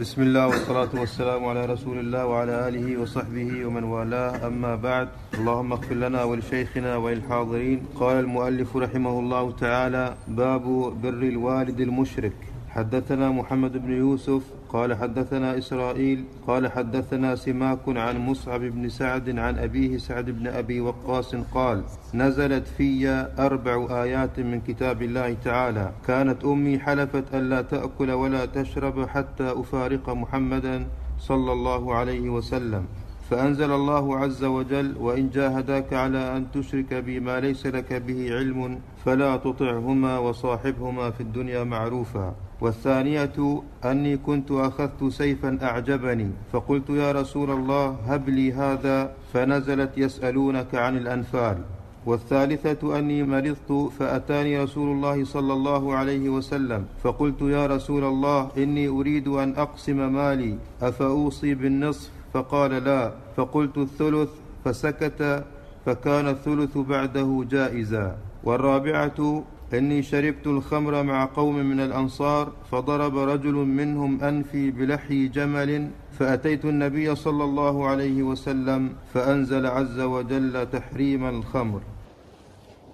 بسم الله والصلاة والسلام على رسول الله وعلى آله وصحبه ومن والاه. أما بعد اللهم اغفر لنا ولشيخنا وللحاضرين. قال المؤلف رحمه الله تعالى باب بر الوالد المشرك. حدثنا محمد بن يوسف قال حدثنا إسرائيل قال حدثنا سماك عن مصعب بن سعد عن أبيه سعد بن أبي وقاص قال نزلت في أربع آيات من كتاب الله تعالى. كانت أمي حلفت ألا تأكل ولا تشرب حتى أفارق محمدا صلى الله عليه وسلم. فأنزل الله عز وجل وإن جاهداك على أن تشرك بي ما ليس لك به علم فلا تطعهما وصاحبهما في الدنيا معروفا. والثانية أني كنت أخذت سيفا أعجبني فقلت يا رسول الله هب لي هذا فنزلت يسألونك عن الأنفال. والثالثة أني مرضت فأتاني رسول الله صلى الله عليه وسلم فقلت يا رسول الله إني أريد أن أقسم مالي أفأوصي بالنصف فقال لا فقلت الثلث فسكت فكان الثلث بعده جائزا. والرابعة إني شربت الخمر مع قوم من الأنصار فضرب رجل منهم أنفي بلحي جمل فأتيت النبي صلى الله عليه وسلم فأنزل عز وجل تحريم الخمر.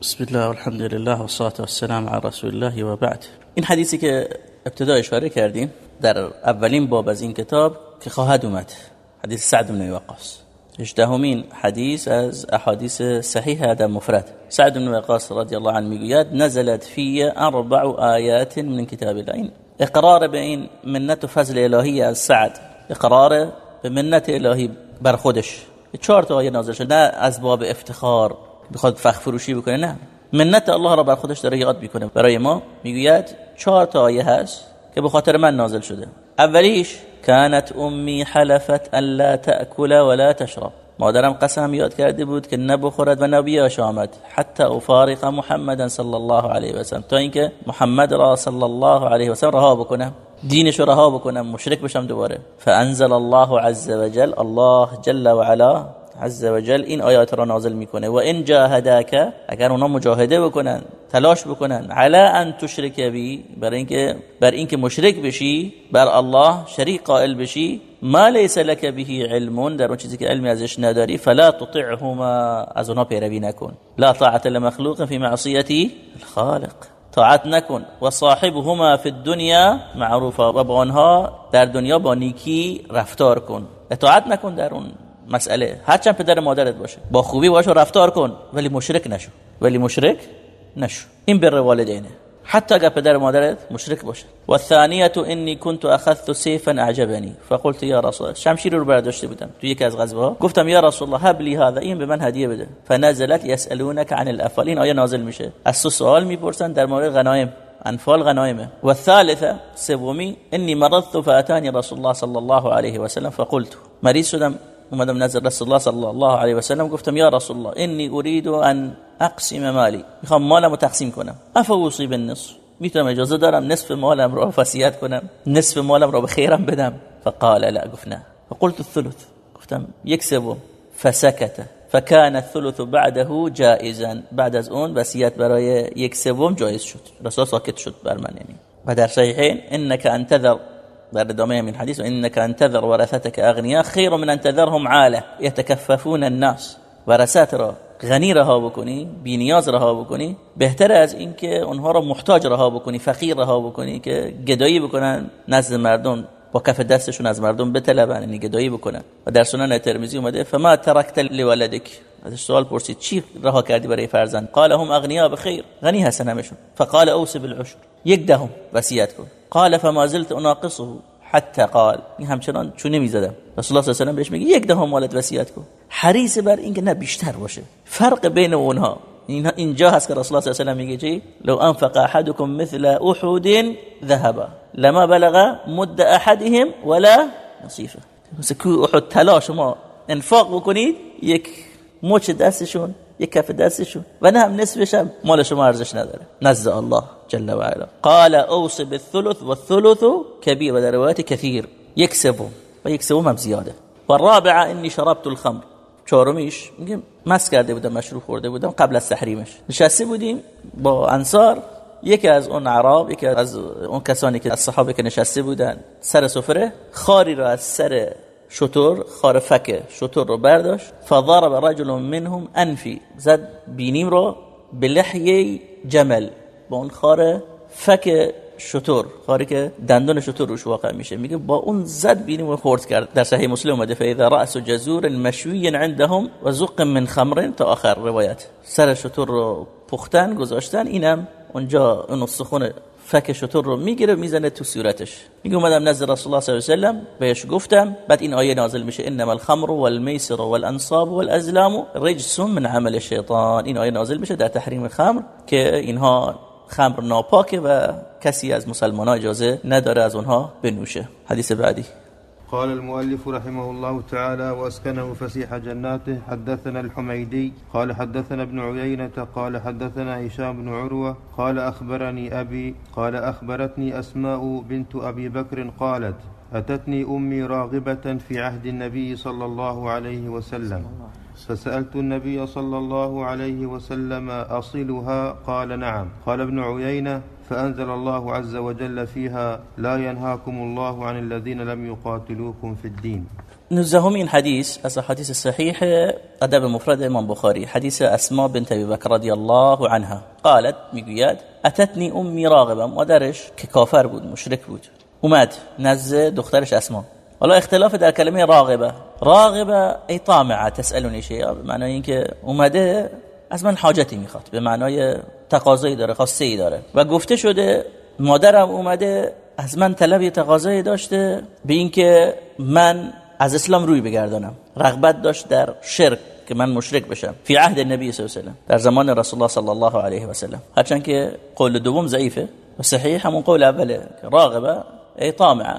بسم الله والحمد لله والصلاة والسلام على رسول الله و بعد این حدیثی که ابتدا اشاره کردیم در اولین باب از این کتاب که خواهد اومد. حدیث سعد بن وقاص. هجدهمین حدیث از احادیث صحیح در مفرد. سعد بن وقاص رضی الله عنه می‌گوید نزلت فی اربع آیات من کتاب این اقرار به این منت و فضل الهی از سعد. اقرار به منت الهی بر خودش. چهار تا آیه نازل شده نه از باب افتخار. بخواد فخ فروشی بکنه نه. منت الله را بر خودش داره یاد می‌کنه. برای ما می‌گوید چهار تا آیه هست که به خاطر من نازل شده. اولیش كانت امی حلفت ان لا تأكل ولا تشرب. مادرم قسم یاد کرده بود که نبخورد و نبیاش آمد. حتی افارق محمدا صلی الله علیه و سلم تا اینکه محمد را صلی الله علیه و سلم رها بکنم. دینش رها بکنم مشرک بشم دوباره. فانزل الله عز وجل الله جل وعلا عز وجل این آیات را نازل می‌کنه. و ان جاهداک اگر اونا مجاهده بکنن تلاش بکنن علی ان تشرک بی برای اینکه بر اینکه مشرک بشی بر الله شریک قائل بشی ما لیس لك به علم در اون چیزی که علمی ازش نداری فلا تطعهما از اونها پیروی نکن. لا طاعت لمخلوق فی معصیتی الخالق طاعت نکن. و صاحبهما فی الدنیا معروفا و با آنها در دنیا با نیکی رفتار کن اطاعت نکن در اون مسئله. هرچند پدر مادرت باشه. با خوبی باشه رفتار کن. ولی مشرک نشو. ولی مشرک نشو. این بر والدینه. حتی اگر پدر مادرت مشرک باشه. و الثانیه انی كنت اخذت سيفا اعجبني فقلت یا رسول الله. شمشیر رو برداشته بودم. تو یکی از غزوها گفتم یا رسول الله هب لي هذا. این به من هدیه بده. فنزلت يسالونك عن الافال این آیه نازل میشه. از تو سوال می‌پرسن در مورد غنایم. انفال غنائمه والثالثه سومی انی مرضت فاتاني رسول الله صلی الله علیه و سلم. فقلت. مریض شدم. اومدم نزد رسول الله صلی الله علیه و سلم گفتم یا رسول الله انی اريد ان اقسم مالی می‌خوام مالمو تقسیم کنم افوصی بالنصف می‌تونم اجازه دارم نصف مالم رو وصیت کنم نصف مالم رو به خیرم بدم فقال لا گفت فقلت الثلث گفتم یک سوم فسكت فكان الثلث بعده جائزا بعد از اون وصیت برای یک سوم جایز شد رسول ساکت شد بر من یعنی و در صحیحین انك انتظر در ادامه من حدیث انك انتظر ورثتك اغنياء خير من انتظرهم عاله يتكففون الناس. ورثت را غنی رها بکنی بی نیاز رها بکنی. بهتر از اینکه اونها را محتاج رها بکنی فقیر رها بکنی که گدایی بکنن نزد مردم با کف دستشون از مردم بطلبن یعنی گدایی بکنن. و در سنن ترمذی اومده فما ترکت لولدک؟ ازش سوال پرسید چی رها کردی برای فرزند؟ قال هم اغنیا بخیر. غنی هستن همشون. فقال اوصي بالعشر. یک دهم وصیت کن. قال فما زلت اناقصه. حتی قال. این همچنان چونه می‌زدم رسول الله صلی الله علیه و بهش میگه یک دهم مالت وصیت کن. حریص بر اینکه نه بیشتر باشه. فرق بین اونها. اینجا هست که رسول الله صلی الله علیه و میگه چی؟ لو انفق احدكم مثل احد ذهب. لما بلغ مد احدهم ولا نصيفه مثل احد تلا شما انفاق بکنید یک مچ دستشون یک کف دستشون و نه هم نصفش هم. مال شما ارزش نداره. نزد الله جل و علا. قال اوص بالثلث والثلث كبير و در روایت کثیر. یک سوم. و یک سوم هم زیاده. و رابعه انی شربت الخمر. چهارمیش. میگه مس کرده بودم مشروب خورده بودم قبل از تحریمش. نشسته بودیم با انصار. یکی از اون عرب یکی از اون کسانی که از صحابه که نشسته بودن سر سفره خاری را از سر شطور خار فک شطور رو برداشت. فضرب رجل منهم انفی. زد بینیم رو به لحیه جمل. با اون خار فک شطور. خاری که دندون شطور روش واقع میشه. میگه با اون زد بینیم و خورد کرد. در صحیح مسلم اومده. فاذا راس جزور مشوی عندهم و زق من خمر. تا آخر روایت. سر شطور رو پختن گذاشتن. اینم اونجا اون استخون فک شطور رو می‌گیره می‌زنه تو صورتش. میگه اومدم نزد رسول الله صلی الله علیه و بهش گفتم بعد این آیه نازل میشه انما الخمر والمیسر والانصاب والازلام رجس من عمل الشیطان این آیه نازل میشه در تحریم خمر که اینها خمر ناپاکه و کسی از مسلمان ها اجازه نداره از اونها بنوشه. حدیث بعدی. قال المؤلف رحمه الله تعالى وأسكنه فسيح جناته. حدثنا الحميدي قال حدثنا ابن عيينة قال حدثنا هشام بن عروة قال أخبرني أبي قال أخبرتني أسماء بنت أبي بكر قالت أتتني أمي راغبة في عهد النبي صلى الله عليه وسلم. فسألت النبي صلى الله عليه وسلم أصلها؟ قال نعم. قال ابن عيينة فأنزل الله عز وجل فيها لا ينهاكم الله عن الذين لم يقاتلوكم في الدين. نزهمين حديث از حديث صحيح أدب مفرد إمام بخاري. حديث أسماء بنت أبي بكر رضي الله عنها. قالت میگوید اتتنی امی راغبة مادرش که کافر بود مشرک بود. اومد نزد دخترش اسما حالا اختلاف در کلمه راغبة. راغبة ای طامعه شیئا به معنای اینکه اومده از من حاجتی می‌خواد. به معنای تقاضایی داره خواسته ای داره. و گفته شده مادرم اومده از من طلب تقاضایی داشته به اینکه من از اسلام روی بگردانم. رغبت داشت در شرک که من مشرک بشم. فی عهد نبی صلی الله علیه و در زمان رسول الله صلی الله علیه و سلم. هرچند که قول دوم ضعیفه و صحیح همون قول اوله. راغبه ای طامعه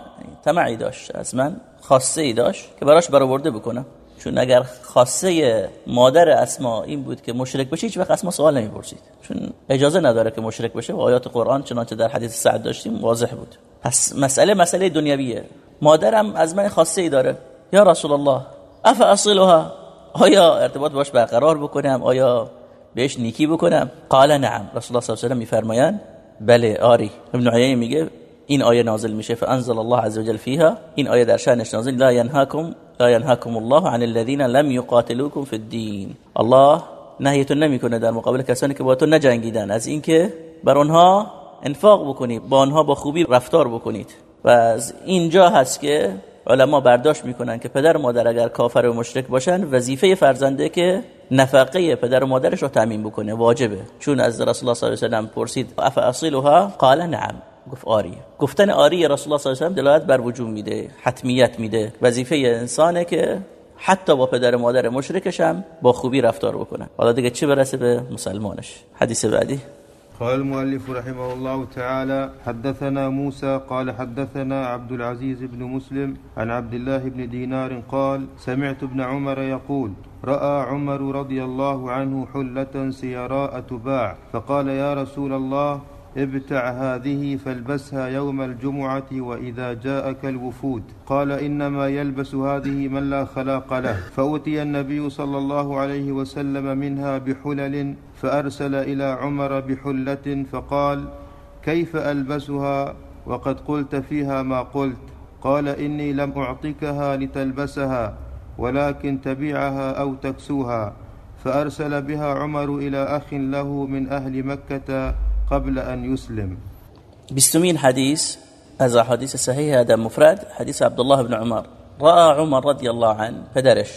تمعی داشت. از من خواسته ای داشت که براش برآورده بکنم. چون اگر خاصه مادر اسما این بود که مشرک بشه هیچ وقت اسما سوال نمی‌پرسید. چون اجازه نداره که مشرک بشه. و آیات قرآن چنانچه در حدیث سعد داشتیم واضح بود. پس مسئله مسئله دنیویه. مادرم از من خاصه ای داره. یا رسول الله اف اصلها؟ آیا ارتباط باش برقرار بکنم؟ آیا بهش نیکی بکنم؟ قال نعم. رسول الله صلی الله علیه و میفرمایند بله آری. ابن عیین میگه این آیه نازل میشه فانزل الله عز وجل فيها این آیه در شأنش نازل لا ينهاكم لا ينهاكم الله عن الذين لم يقاتلوكم في الدين. الله نهیتون نمی‌کنه در مقابل کسانی که با تو نجنگیدن. از اینکه بر آنها انفاق بکنید با آنها با خوبی رفتار بکنید. و از اینجا هست که علما برداشت می‌کنن که پدر و مادر اگر کافر و مشرک باشن وظیفه فرزنده که نفقه پدر و مادرش رو تامین بکنه واجبه. چون از رسول الله صلی الله علیه و سلم پرسید اف اصلها قال نعم. گفت آری. گفتن آری رسول الله صلی الله علیه و دلالت بر وجود میده حتمیت میده. وظیفه انسانه که حتی با پدر و مادر مشرکش هم با خوبی رفتار بکنن حالا دیگه چه برسه به مسلمانش؟ حدیث بعدی. قال المؤلف رحمه الله تعالى حدثنا موسى قال حدثنا عبد العزيز بن مسلم عن عبد الله بن دينار قال سمعت ابن عمر يقول راى عمر رضي الله عنه حله سيراء تباع فقال يا رسول الله ابتع هذه فالبسها يوم الجمعة وإذا جاءك الوفود. قال إنما يلبس هذه من لا خلاق له. فأتي النبي صلى الله عليه وسلم منها بحلل فأرسل إلى عمر بحلة فقال كيف ألبسها؟ وقد قلت فيها ما قلت. قال إني لم أعطكها لتلبسها ولكن تبيعها أو تكسوها. فأرسل بها عمر إلى أخ له من أهل مكة قبل أن يسلم. بستمين حديث از حديث صحيح هذا مفرد حديث عبد الله بن عمر. رأى عمر رضي الله عنه پدرش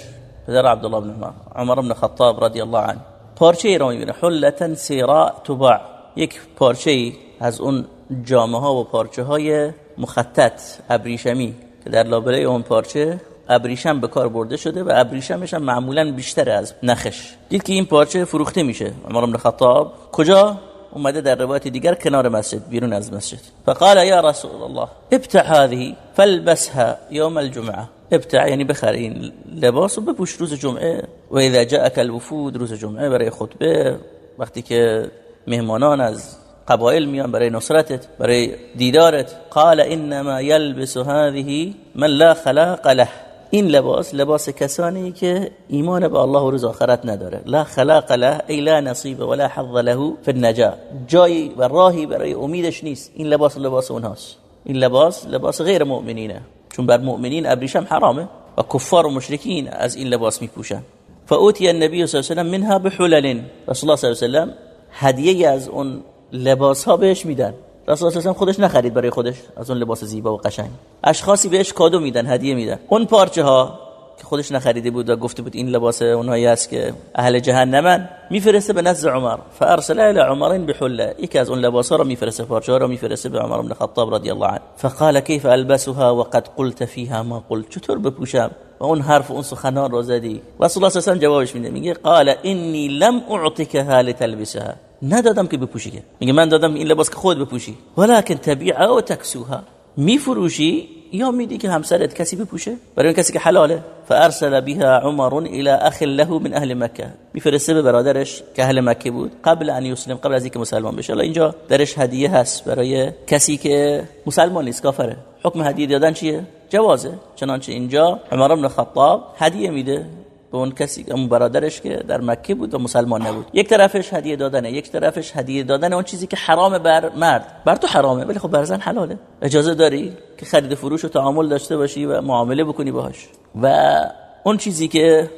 پدر عبد الله بن عمر. عمر بن خطاب رضي الله عنه. پارچه را می‌بینه حلتا سیرا تباع. یک پارچه از اون جامعه و پارچه های مخطط ابریشمی که در لابلای اون پارچه ابریشم به کار برده شده و ابریشمش هم معمولا بیشتر از نخش. دید که این پارچه فروخته میشه. عمر بن خطاب کجا؟ اومده در روایت دیگر کنار مسجد بیرون از مسجد. فقال یا رسول الله ابتع هذه فالبسها يوم الجمعه. ابتع یعنی بخر این لباس و بپوش روز جمعه. و اذا جاءك الوفود روز جمعه برای خطبه وقتی که مهمانان از قبایل میان برای نصرتت برای دیدارت قال انما يلبس هذه من لا خلاق له. این لباس لباس کسانی که ایمان به الله و روز آخرت نداره. لا خلاق له ای لا نصیب ولا حظ له فی النجا جایی و راهی برای امیدش نیست. این لباس لباس اونهاست. این لباس لباس غیر مؤمنینه. چون بر مؤمنین ابریشم حرامه و کفار و مشرکین از این لباس میپوشن. فاوتی النبی صلی الله علیه و منها بحلل. رسول الله صلی الله علیه و هدیه از اون لباس ها بهش میدن. رسول الله خودش نخرید برای خودش از اون لباس زیبا و قشنگ. اشخاصی بهش کادو میدن هدیه میدن. اون پارچه ها که خودش نخریده بود و گفته بود این لباس اونهایی است که اهل جهنمن میفرسته به نزد عمر. فارسل الى عمر بحله. یکی از اون لباس ها رو میفرسته پارچه ها رو میفرسته به عمر بن خطاب رضی الله عنه. فقال كيف البسها وقد قلت فيها ما قلت. چطور بپوشم؟ و اون حرف اون سخنان رو زدی. رسول الله صلی جوابش میده میگه قال انی لم اعطيكها لتلبسها. ندادم که بپوشی که. میگه من دادم این لباس که خود بپوشی. ولكن تبيعها و تکسوها. میفروشی یا میدی که همسرت کسی بپوشه؟ برای کسی که حلاله. فارسل بها عمر الى اخ له من اهل مکه. میفرسته به برادرش که اهل مکه بود. قبل ان یسلم قبل از اینکه مسلمان بشه. الان اینجا درش هدیه هست برای کسی که مسلمان نیست کافره. حکم هدیه دادن چیه؟ جوازه. چنانچه اینجا عمر بن خطاب هدیه میده به اون کسی اون برادرش که در مکه بود و مسلمان نبود. یک طرفش هدیه دادنه یک طرفش هدیه دادن اون چیزی که حرام بر مرد. بر تو حرامه ولی خب بر زن حلاله. اجازه داری که خرید فروش و تعامل داشته باشی و معامله بکنی باهاش. و اون چیزی که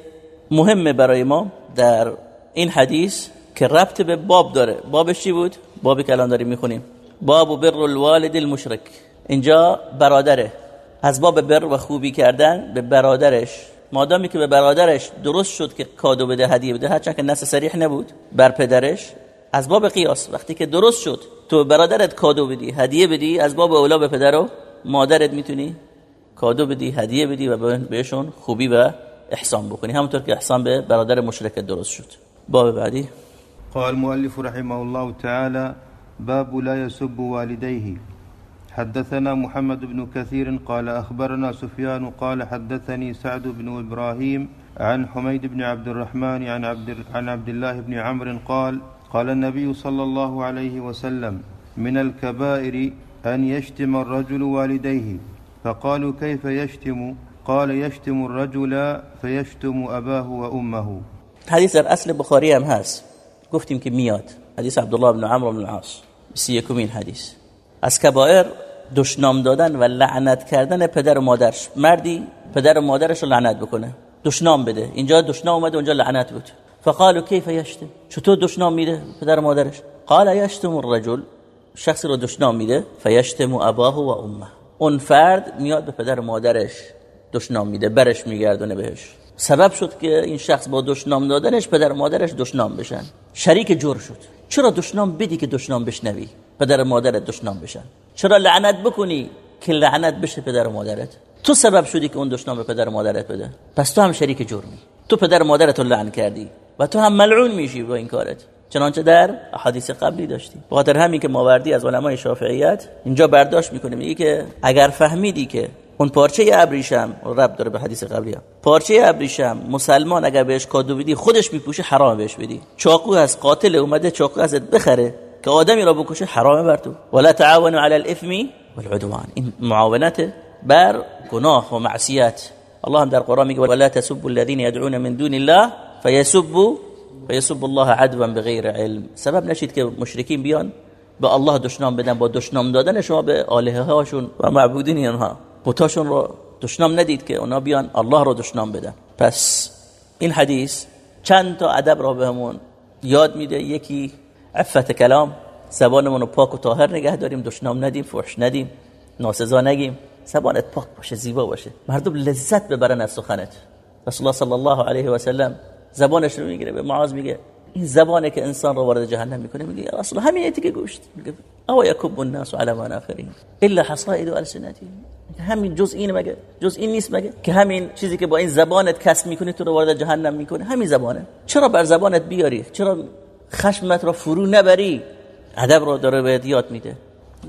مهمه برای ما در این حدیث که ربط به باب داره. بابش چی بود؟ بابی که الان داریم می‌خونیم. باب بر الوالد المشرک. اینجا برادره. از باب بر و خوبی کردن به برادرش مادامی که به برادرش درست شد که کادو بده هدیه بده هرچند که نص صریح نبود بر پدرش از باب قیاس. وقتی که درست شد تو برادرت کادو بدی هدیه بدی از باب اولا به پدر و مادرت می‌تونی کادو بدی هدیه بدی و بهشون خوبی و احسان بکنی. همونطور که احسان به برادر مشرکت درست شد. باب بعدی. قال المؤلف رحمه الله تعالى باب لا يسب والديه. حدثنا محمد بن كثير قال أخبرنا سفيان قال حدثني سعد بن إبراهيم عن حميد بن عبد الرحمن عن عبد, عن عبد الله بن عمرو قال قال النبي صلى الله عليه وسلم من الكبائر أن يشتم الرجل والديه. فقالوا كيف يشتم؟ قال يشتم الرجل فيشتم أباه وأمه. حديث در اصل بخاری هم هست گفتیم که میاد حدیث عبدالله بن عمرو بن العاص. سی حدیث از کبائر دشنام دادن و لعنت کردن پدر و مادرش. مردی پدر و مادرش رو لعنت بکنه. دشنام بده. اینجا دشنام اومده اونجا لعنت بود. فقالوا کیف یشتم؟ چطور دشنام میده پدر و مادرش؟ قال یشتم الرجل. شخصی رو دشنام میده. فیشتم اباه و امه. اون فرد میاد به پدر و مادرش دشنام میده. برش میگردونه بهش. سبب شد که این شخص با دشنام دادنش پدر و مادرش دشنام بشن. شریک جور شد. چرا دشنام بدی که دشنام بشنوی؟ پدر مادرت دشنام بشن. چرا لعنت بکنی که لعنت بشه پدر مادرت؟ تو سبب شدی که اون دشنام به پدر مادرت بده. پس تو هم شریک جرمی. تو پدر مادرت رو لعن کردی و تو هم ملعون میشی با این کارت. چنانچه در حدیث قبلی داشتی. بخاطر همین که ماوردی از علمای شافعیت اینجا برداشت می‌کنه میگه که اگر فهمیدی که اون پارچه ابریشم رب داره به حدیث قبلی هم. پارچه ابریشم مسلمان اگر بهش کادو بدی خودش میپوشه حرام بهش بدی. چاقو از قاتل اومده چاقو ازت بخره. که آدمی را بکشه حرامه بر تو. ولا تعاونوا على الاثم والعدوان. این معاونت بر گناه و معصیت. الله هم در قرآن میگه ولا تسبوا الذين يدعون من دون الله فيسبوا فيسبوا الله عدوا بغیر علم. سبب نشید که مشرکین بیان به الله دشنام بدن با دشنام دادن شما به الهه هاشون و معبودین اونها بتاشون رو دشنام ندید که اونا بیان الله رو دشنام بدن. پس این حدیث چند تا ادب را بهمون یاد میده. یکی عفت کلام زبانمون رو پاک و طاهر نگه داریم دشنام ندیم فحش ندیم ناسزا نگیم زبانت پاک باشه زیبا باشه. مردم لذت ببرن از سخنت. رسول الله صلی الله علیه و سلم زبانش رو می‌گیره به معاذ میگه این زبانه که انسان رو وارد جهنم می‌کنه. میگه یا رسول همین ایتی که گوشت. میگه او یکب الناس على مناخرهم الا حصائد السنتهم همین جز این مگه؟ جز این نیست مگه؟ که همین چیزی که با این زبانت کسب می‌کنی تو رو وارد جهنم می‌کنه. همین زبانه. چرا بر زبانت بیاری؟ چرا خشمت را فرو نبری. ادب رو داره به یاد میده.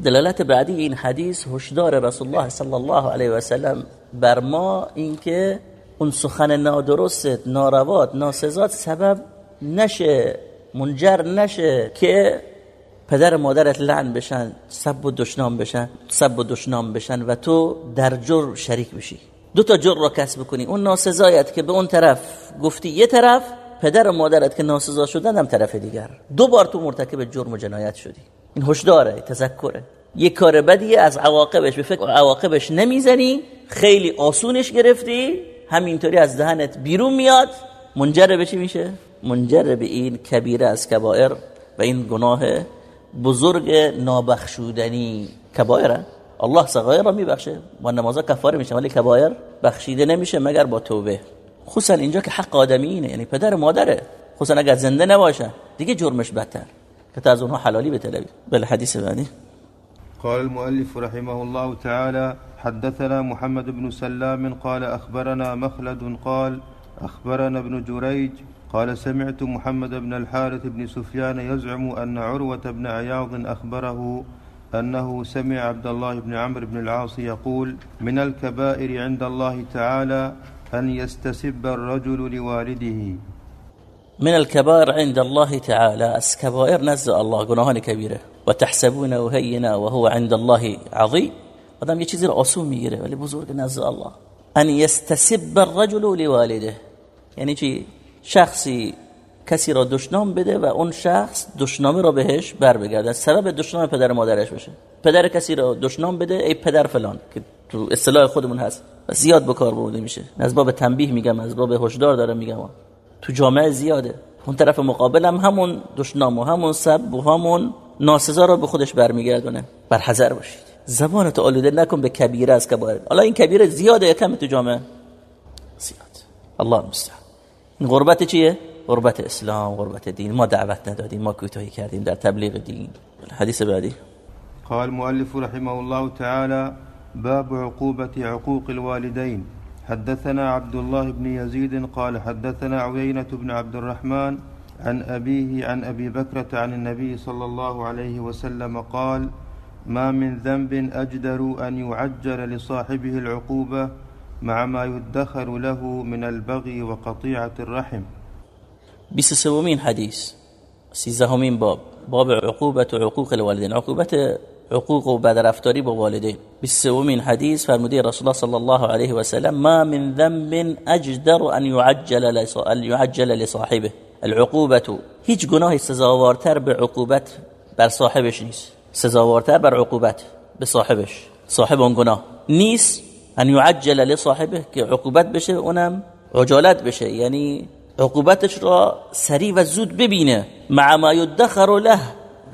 دلالت بعدی این حدیث هشدار رسول الله صلی الله علیه و سلم بر ما اینکه اون سخن نادرست ناروات ناسزات سبب نشه منجر نشه که پدر مادرت لعن بشن سب و دشنام بشن سب و دشنام بشن و تو در جر شریک بشی. دو تا جر رو کسب کنی اون ناسزایت که به اون طرف گفتی یه طرف پدر و مادرت که ناسزا شدن هم طرف دیگر. دو بار تو مرتکب جرم و جنایت شدی. این هشداره تذکره. یه کار بدیه از عواقبش به فکر عواقبش نمی‌زنی. خیلی آسونش گرفتی. همینطوری از دهنت بیرون میاد. منجر به چی میشه؟ منجر به این کبیره از کبائر و این گناه بزرگ نابخشودنی. کبائره؟ الله صغایر را میبخشه. با نمازا کفاره میشه ولی کبایر بخشیده نمیشه مگر با توبه. خصوصا اینجا که حق آدمی اینه یعنی پدر مادره. خصوصا اگر زنده نباشه دیگه جرمش بدتر. که از اونها حلالی به بله بالحديث بعدی. قال المؤلف رحمه الله تعالى حدثنا محمد بن سلام قال أخبرنا مخلد قال أخبرنا ابن جريج قال سمعت محمد بن الحارث بن سفيان يزعم أن عروة بن عياض أخبره أنه سمع عبد الله بن عمرو بن العاص يقول من الكبائر عند الله تعالى أن يستسب الرجل لوالده. من الكبائر عند الله تعالى الكبائر نزل الله گناهان كبيرة. وتحسبونه هينا وهو عند الله عظيم. آدم یه چیزی رو آسون می‌گیره ولی بزرگ نزد الله. ان يستسب الرجل لوالده. یعنی چی؟ شخصی کسی را دشنام بده و اون شخص دشنامه را بهش بر بگرده سبب دشنام پدر مادرش بشه پدر کسی را دشنام بده ای پدر فلان. که تو اصطلاح خودمون هست. و زیاد به کار برده میشه. از باب تنبیه میگم از باب هشدار دارم میگم. تو جامعه زیاده. اون طرف مقابل هم همون دشنام و همون سب و همون ناسزا را به خودش برمیگردونه. بر حذر باشید. زبانت آلوده نکن به کبیره از کبایر حالا این کبیره زیاده یا کم تو جامعه. زیاد. الله مستعان غربت چیه؟ غربت اسلام غربت دین. ما دعوت ندادیم ما کوتاهی کردیم در تبلیغ دین. حدیث بعدی. قال المؤلف رحمه الله تعالى باب عقوبة عقوق الوالدين. حدثنا عبد الله بن يزيد قال حدثنا عيينة بن عبد الرحمن عن أبيه عن أبي بكرة عن النبي صلى الله عليه وسلم قال ما من ذنب أجدر أن يعجل لصاحبه العقوبة مع ما يدخر له من البغي وقطيعة الرحم. 23 حدیث 13 باب باب عقوبت و عقوق الوالدین. عقوبت عقوق و بدرفتاری با والدین. 23 حدیث فرموده رسول الله صلی الله علیه و سلم ما من ذنب اجدر ان يعجل يعجل لصاحبه. العقوبه هیچ گناهی سزاوارتر به عقوبت بر صاحبش نیست. سزاوارتر بر عقوبت به صاحبش. صاحب اون گناه نیست ان يعجل لصاحبه که عقوبت بشه اونم عجالت بشه. یعنی عقوبتش را سریع و زود ببینه. مع ما یدخر له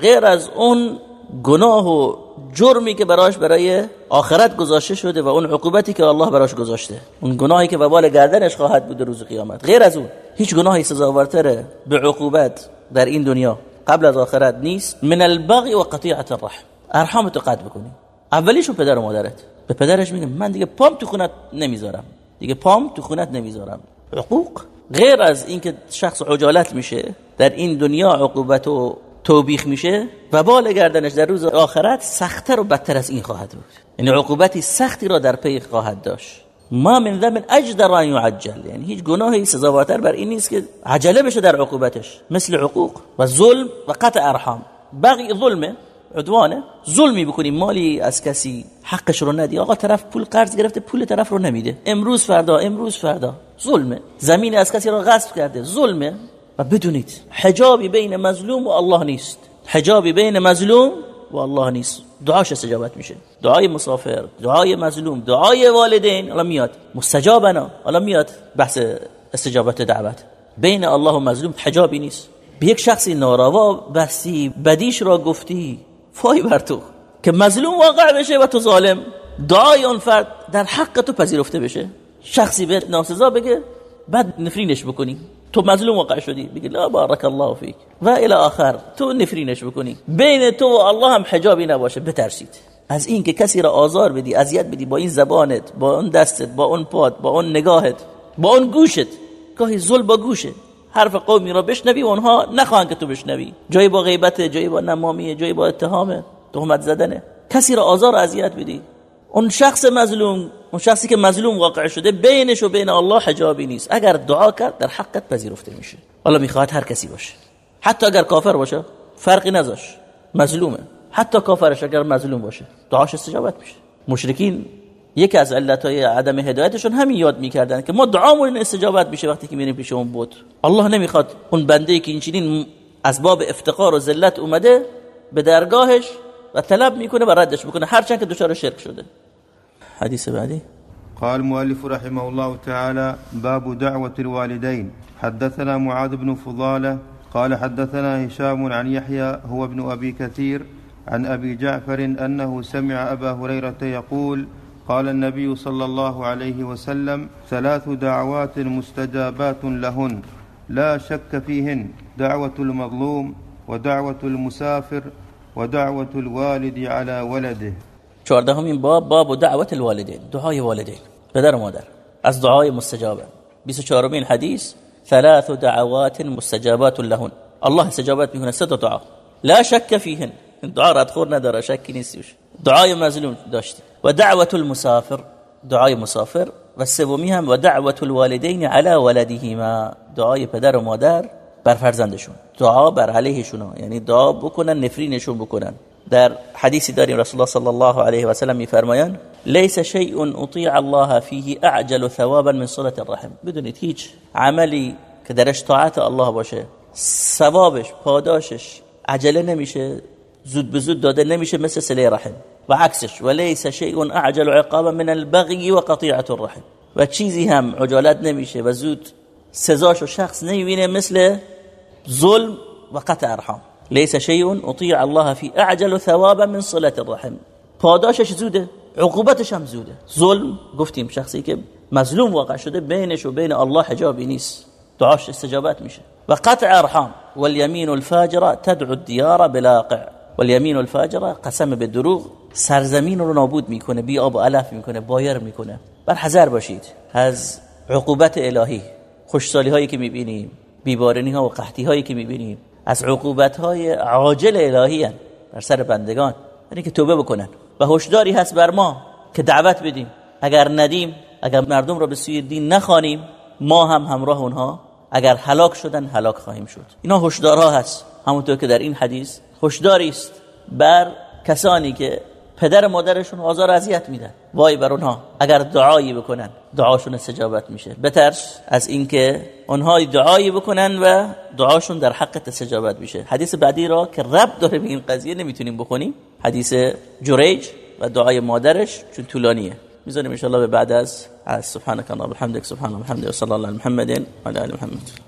غیر از اون گناه و جرمی که براش برای آخرت گذاشته شده و اون عقوبتی که الله براش گذاشته. اون گناهی که وبال گردنش خواهد بود روز قیامت. غیر از اون هیچ گناهی سزاورتره به عقوبت در این دنیا. قبل از آخرت نیست. من البغی و قطیعت الرحم. ارحامتو قطع بکنی. اولیشو پدر و مادرت. به پدرش میگه من دیگه پام تو خونت نمی‌ذارم. دیگه پام تو خونت نمی‌ذارم. عقوق. غیر از اینکه شخص عجالت میشه در این دنیا عقوبت و توبیخ میشه و بال گردنش در روز آخرت سختتر و بدتر از این خواهد بود. یعنی عقوبتی سختی را در پی خواهد داشت. ما من ذنب اجدر ان يعجل. یعنی هیچ گناهی سزاوارتر بر این نیست که عجله بشه در عقوبتش. مثل عقوق و ظلم و قطع ارحام. بقی ظلمه عدوانه ظلمی بکنی مالی از کسی حقش رو ندی. آقا طرف پول قرض گرفته پول طرف رو نمیده. امروز فردا امروز فردا. ظلمه. زمین از کسی رو غصب کرده. ظلمه. و بدونید حجابی بین مظلوم و الله نیست. حجابی بین مظلوم و الله نیست. دعاش استجابت میشه. دعای مسافر دعای مظلوم دعای والدین الان میاد. مستجابنا الان میاد بحث استجابت دعوت. بین الله و مظلوم حجابی نیست. به یک شخصی ناروا بسی بدیش را گفتی فای بر تو که مظلوم واقع بشه و تو ظالم. دعای اون فرد در حق تو پذیرفته بشه. شخصی به ناسزا بگه بعد نفرینش بکنی. تو مظلوم واقع شدی. بگی لا بارک الله فیک. و الى آخر. تو نفرینش بکنی. بین تو و الله هم حجابی نباشه. بترسید. از این که کسی را آزار بدی اذیت بدی با این زبانت با اون دستت با اون پاد با اون نگاهت با اون گوشت. گاهی ظلم با گوشه. حرف قومی را بشنوی و اونها نخواهند که تو بشنوی. جایی با غیبت جایی با نمامیه جایی با اتهامه. تهمت زدنه. کسی را آزار و اذیت بدی. اون شخص مظلوم اون شخصی که مظلوم واقع شده بینش و بین الله حجابی نیست. اگر دعا کرد در حقت پذیرفته میشه. حالا می‌خواد هر کسی باشه. حتی اگر کافر باشه فرقی نذاش. مظلومه. حتی کافرش اگر مظلوم باشه دعاش استجابت میشه. مشرکین یکی از علتهای عدم هدایتشون همین یاد می‌کردن که ما دعامون استجابت میشه وقتی که میریم پیش اون بود الله نمی‌خواد اون بنده که این چنین از باب افتقار و ذلت اومده به درگاهش و طلب می‌کنه و ردش می‌کنه. هرچند که دچار شرک شده. حدیث بعدی قال المؤلف رحمه الله تعالى باب دعوة الوالدين. حدثنا معاذ بن فضالة قال حدثنا هشام عن يحيى هو ابن أبي كثير عن أبي جعفر أنه سمع أبا هريرة يقول قال النبي صلى الله عليه وسلم ثلاث دعوات مستجابات لهن لا شك فيهن دعوة المظلوم ودعوة المسافر ودعوة الوالد على ولده. چهاردهمین باب باب و دعوت الوالدین دعای والدین پدر و مادر. از دعای مستجابه. 24 حدیث ثلاث دعوات مستجابات لهن. الله استجابت می‌کنه سه دعا. لا شک فيهن دعا ردخور نداره شکی نیستیش دعای مظلوم داشتی و دعوت المسافر. دعای مسافر. و سومی هم و دعوت الوالدین علی ولدهما. دعای پدر و مادر بر فرزندشون. دعا بر علیهشون یعنی دعا بکنن نفرینشون بکنن. در حدیثی داریم رسول الله صلی الله علیه و سلم میفرمایند لیس شیء اطیع الله فیه اعجل ثوابا من صله الرحم. بدونید هیچ عملی که درش طاعت الله باشه ثوابش پاداشش عجله نمیشه زود به زود داده نمیشه مثل صله رحم. و عکسش و لیس شیء اعجل عقابا من البغي و قطیعه الرحم. و چیزی هم عجالت نمیشه و زود سزاشو شخص نمی‌بینه مثل ظلم و قطع ارحام. ليس شيء اطيع الله في اعجل ثوابا من صله الرحم. پاداشش زوده عقوبتش هم زوده. ظلم گفتیم شخصی که مظلوم واقع شده بینش و بین الله حجابی نیست. دعاش استجابت میشه. و قطع ارحام. واليمين الفاجره تدعو الديار بلاقع. واليمين الفاجره قسم به دروغ. سرزمین رو نابود می‌کنه بی آب و علف می‌کنه بایر می‌کنه. بر حذر باشید. از عقوبت الهی. خوشسالی هایی که می‌بینیم بیبارنی ها و قحطی هایی که می‌بینیم. از عقوبت های عاجل الهی بر سر بندگان. یعنی که توبه بکنن. و هشداری هست بر ما که دعوت بدیم. اگر ندیم اگر مردم را به سوی دین نخوانیم ما هم همراه اونها. اگر هلاک شدن هلاک خواهیم شد. اینا هشدارها هست. همونطور که در این حدیث هشداری است بر کسانی که پدر مادرشون آزار اذیت میدن. وای بر اونها. اگر دعایی بکنن دعاشون استجابت میشه. بترس از اینکه اونها دعایی بکنن و دعاشون در حق استجابت میشه. حدیث بعدی را که رب داره به این قضیه نمی‌تونیم بکنیم حدیث جریج و دعای مادرش چون طولانیه. می‌ذاریم ان به بعد از سبحانك اللهم وبحمدك سبحان الله وبحمده وصلى الله على محمد وعلى محمد.